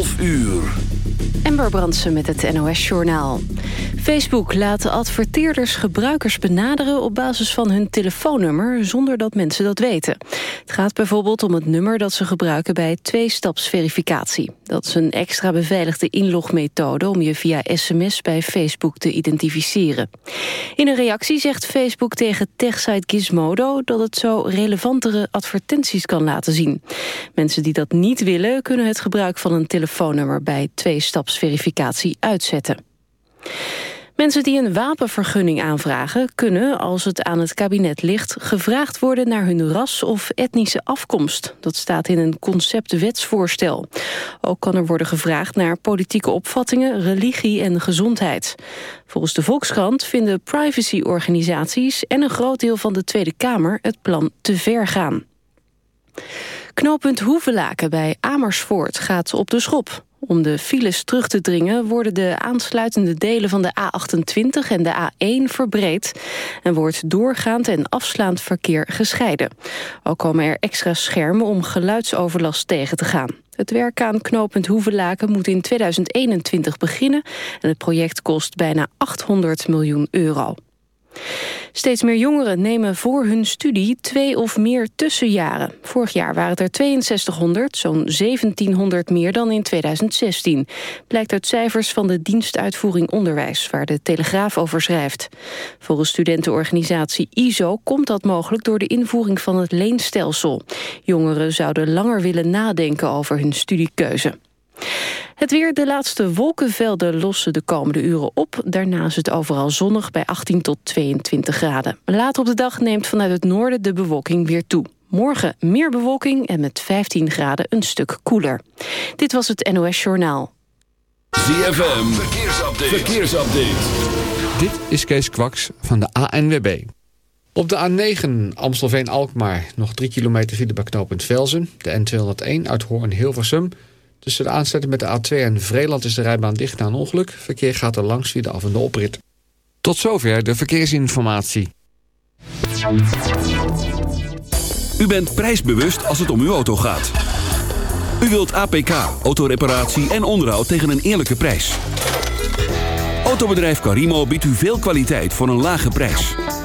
12 uur. Ember Brandsen met het NOS-journaal. Facebook laat adverteerders gebruikers benaderen op basis van hun telefoonnummer zonder dat mensen dat weten. Het gaat bijvoorbeeld om het nummer dat ze gebruiken bij twee-stapsverificatie. Dat is een extra beveiligde inlogmethode om je via sms bij Facebook te identificeren. In een reactie zegt Facebook tegen techsite Gizmodo dat het zo relevantere advertenties kan laten zien. Mensen die dat niet willen kunnen het gebruik van een telefoonnummer bij twee-stapsverificatie uitzetten. Mensen die een wapenvergunning aanvragen... kunnen, als het aan het kabinet ligt... gevraagd worden naar hun ras of etnische afkomst. Dat staat in een conceptwetsvoorstel. Ook kan er worden gevraagd naar politieke opvattingen... religie en gezondheid. Volgens de Volkskrant vinden privacyorganisaties... en een groot deel van de Tweede Kamer het plan te ver gaan. Knooppunt Hoevelaken bij Amersfoort gaat op de schop. Om de files terug te dringen worden de aansluitende delen van de A28 en de A1 verbreed en wordt doorgaand en afslaand verkeer gescheiden. Ook komen er extra schermen om geluidsoverlast tegen te gaan. Het werk aan knooppunt Hoevelaken moet in 2021 beginnen en het project kost bijna 800 miljoen euro. Steeds meer jongeren nemen voor hun studie twee of meer tussenjaren. Vorig jaar waren het er 6200, zo'n 1700 meer dan in 2016. Blijkt uit cijfers van de dienstuitvoering onderwijs... waar de Telegraaf over schrijft. Volgens studentenorganisatie ISO komt dat mogelijk... door de invoering van het leenstelsel. Jongeren zouden langer willen nadenken over hun studiekeuze. Het weer, de laatste wolkenvelden lossen de komende uren op. Daarna is het overal zonnig bij 18 tot 22 graden. Later op de dag neemt vanuit het noorden de bewolking weer toe. Morgen meer bewolking en met 15 graden een stuk koeler. Dit was het NOS Journaal. ZFM, verkeersupdate. verkeersupdate. Dit is Kees Kwaks van de ANWB. Op de A9 Amstelveen-Alkmaar nog 3 kilometer file bij knooppunt Velzen. De N201 uit Hoorn-Hilversum... Tussen de aansluiting met de A2 en Vreeland is de rijbaan dicht na een ongeluk. Verkeer gaat er langs via de af- en de oprit. Tot zover de verkeersinformatie. U bent prijsbewust als het om uw auto gaat. U wilt APK, autoreparatie en onderhoud tegen een eerlijke prijs. Autobedrijf Carimo biedt u veel kwaliteit voor een lage prijs.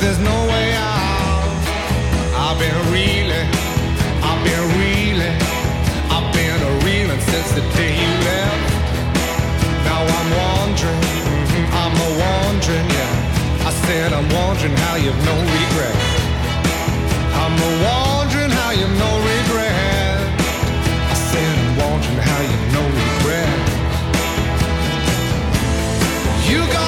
there's no way out. I've been reeling, I've been reeling, I've been a reeling since the day you left. Now I'm wondering, mhm, I'm a wondering, yeah. I said I'm wondering how you've no regret. I'm a wondering how you've no regret. I said I'm wondering how you've no regret. You got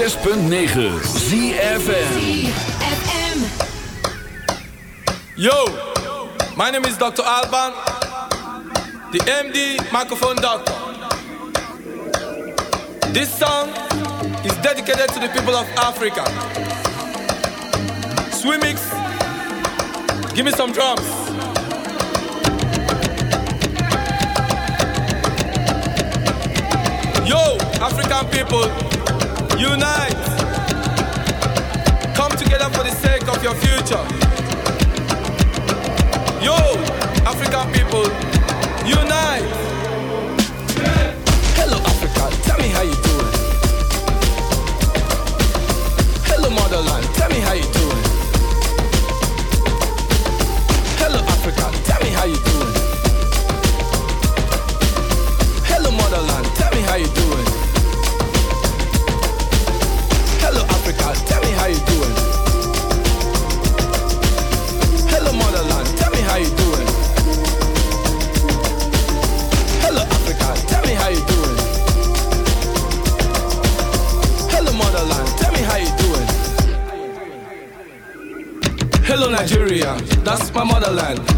106.9 ZFM. Yo, my name is Dr. Alban, the MD microphone doctor. This song is dedicated to the people of Africa. Swimix, give me some drums. Yo, African people, unite. Come together for the sake of your future. Yo, African people, unite. Hello, Africa. Tell me how you doing. Hello, motherland. Tell me how you doing.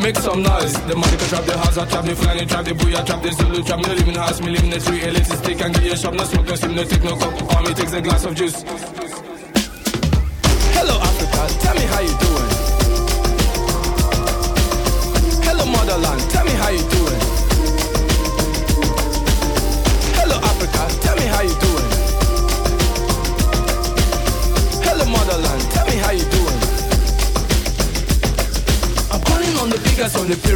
Make some noise. The money can trap, the house, I trap, the flying trap, the booyah trap, the Zulu trap. No live in the house, me live in the street. Elitist stick and get your shop. No smoke, no steam, no take no cup. Me takes a glass of juice.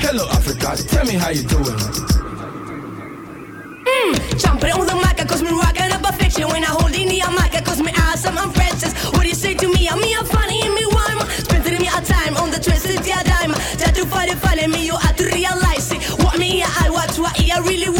Hello, Africa, tell me how you doing. Mm, jumping on the mic, cause me rocking up a fiction. When I hold in the mic, cause me awesome, I'm princess. What do you say to me? I'm me, I'm funny, and me rhyme. Spending me a time on the twisted yeah dime. Try to find it, find me, you have to realize it. What me, I watch, what I really want